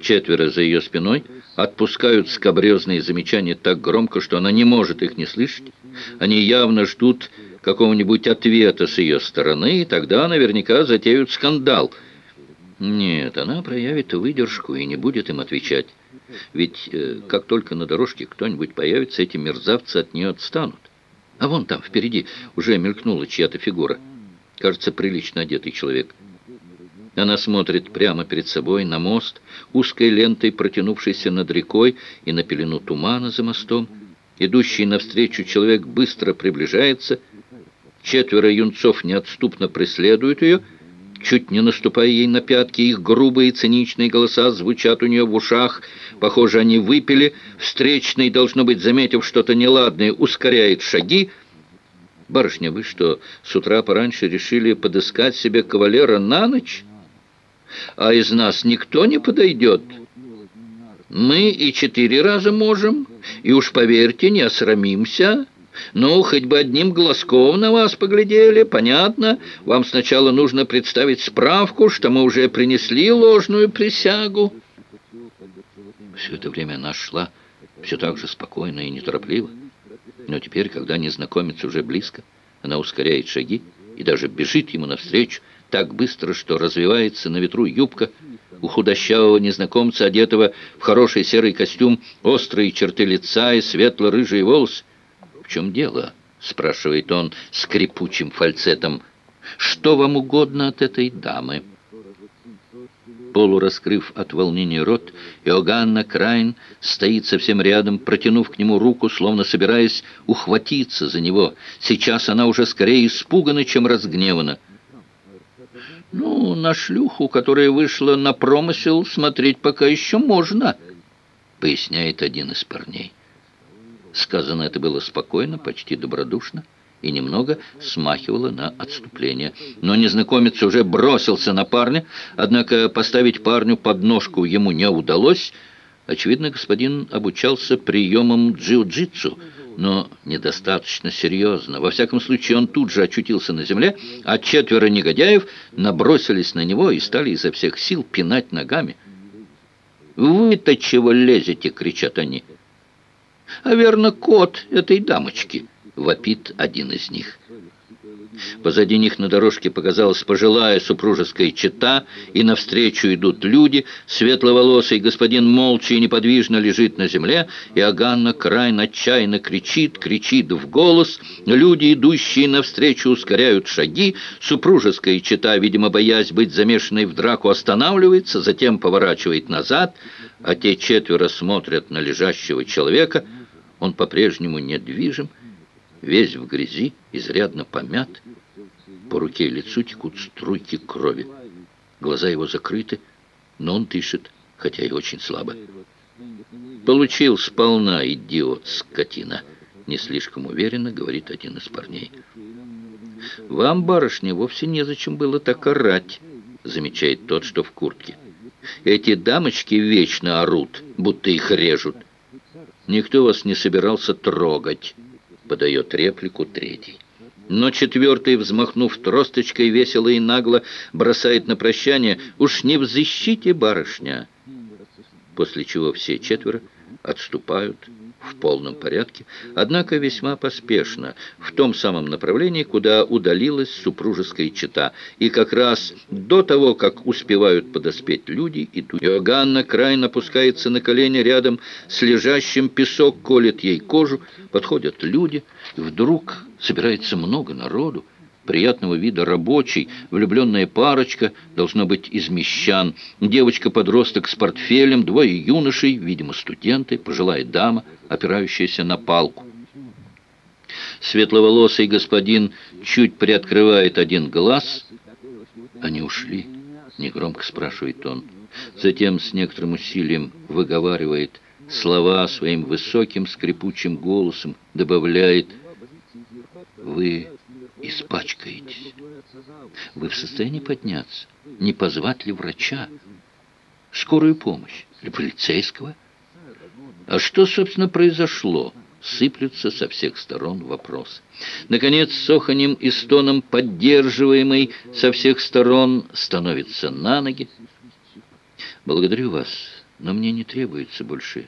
Четверо за ее спиной отпускают скобрезные замечания так громко, что она не может их не слышать. Они явно ждут какого-нибудь ответа с ее стороны, и тогда наверняка затеют скандал. Нет, она проявит выдержку и не будет им отвечать. Ведь э, как только на дорожке кто-нибудь появится, эти мерзавцы от нее отстанут. А вон там, впереди, уже мелькнула чья-то фигура. Кажется, прилично одетый человек. Она смотрит прямо перед собой на мост, узкой лентой, протянувшейся над рекой и на пелену тумана за мостом. Идущий навстречу человек быстро приближается. Четверо юнцов неотступно преследуют ее, чуть не наступая ей на пятки. Их грубые циничные голоса звучат у нее в ушах. Похоже, они выпили. Встречный, должно быть, заметив что-то неладное, ускоряет шаги. «Барышня, вы что, с утра пораньше решили подыскать себе кавалера на ночь? А из нас никто не подойдет?» Мы и четыре раза можем, и уж поверьте, не осрамимся. Ну, хоть бы одним глазком на вас поглядели, понятно. Вам сначала нужно представить справку, что мы уже принесли ложную присягу. Все это время она шла все так же спокойно и неторопливо. Но теперь, когда незнакомец уже близко, она ускоряет шаги и даже бежит ему навстречу так быстро, что развивается на ветру юбка, у худощавого незнакомца, одетого в хороший серый костюм, острые черты лица и светло-рыжие волосы. «В чем дело?» — спрашивает он скрипучим фальцетом. «Что вам угодно от этой дамы?» Полураскрыв от волнения рот, Иоганна Крайн стоит совсем рядом, протянув к нему руку, словно собираясь ухватиться за него. Сейчас она уже скорее испугана, чем разгневана. «Ну, на шлюху, которая вышла на промысел, смотреть пока еще можно», — поясняет один из парней. Сказано это было спокойно, почти добродушно и немного смахивало на отступление. Но незнакомец уже бросился на парня, однако поставить парню подножку ему не удалось. Очевидно, господин обучался приемам джиу-джитсу, но недостаточно серьезно. Во всяком случае, он тут же очутился на земле, а четверо негодяев набросились на него и стали изо всех сил пинать ногами. «Вы-то чего лезете?» — кричат они. «А верно, кот этой дамочки!» — вопит один из них. Позади них на дорожке показалась пожилая супружеская чета, и навстречу идут люди. Светловолосый господин молча и неподвижно лежит на земле, и Аганна крайне отчаянно кричит, кричит в голос. Люди, идущие навстречу, ускоряют шаги. Супружеская чета, видимо, боясь быть замешанной в драку, останавливается, затем поворачивает назад, а те четверо смотрят на лежащего человека. Он по-прежнему недвижим, весь в грязи, изрядно помят. По руке и лицу текут струйки крови. Глаза его закрыты, но он дышит, хотя и очень слабо. «Получил сполна, идиот, скотина!» Не слишком уверенно говорит один из парней. «Вам, барышня, вовсе незачем было так орать», замечает тот, что в куртке. «Эти дамочки вечно орут, будто их режут. Никто вас не собирался трогать» подает реплику третий. Но четвертый, взмахнув тросточкой, весело и нагло бросает на прощание «Уж не взыщите, барышня!» После чего все четверо отступают в полном порядке, однако весьма поспешно, в том самом направлении, куда удалилась супружеская чета. И как раз до того, как успевают подоспеть люди, идут. Иоганна крайне опускается на колени рядом с лежащим, песок колет ей кожу, подходят люди, и вдруг собирается много народу, приятного вида рабочий, влюбленная парочка, должно быть из мещан, девочка-подросток с портфелем, двое юношей, видимо, студенты, пожилая дама, опирающаяся на палку. Светловолосый господин чуть приоткрывает один глаз. Они ушли, негромко спрашивает он. Затем с некоторым усилием выговаривает слова своим высоким скрипучим голосом, добавляет «Вы испачкаетесь. Вы в состоянии подняться? Не позвать ли врача? Скорую помощь? Или полицейского? А что, собственно, произошло? Сыплются со всех сторон вопросы. Наконец, с и стоном, поддерживаемый со всех сторон, становится на ноги. «Благодарю вас, но мне не требуется больше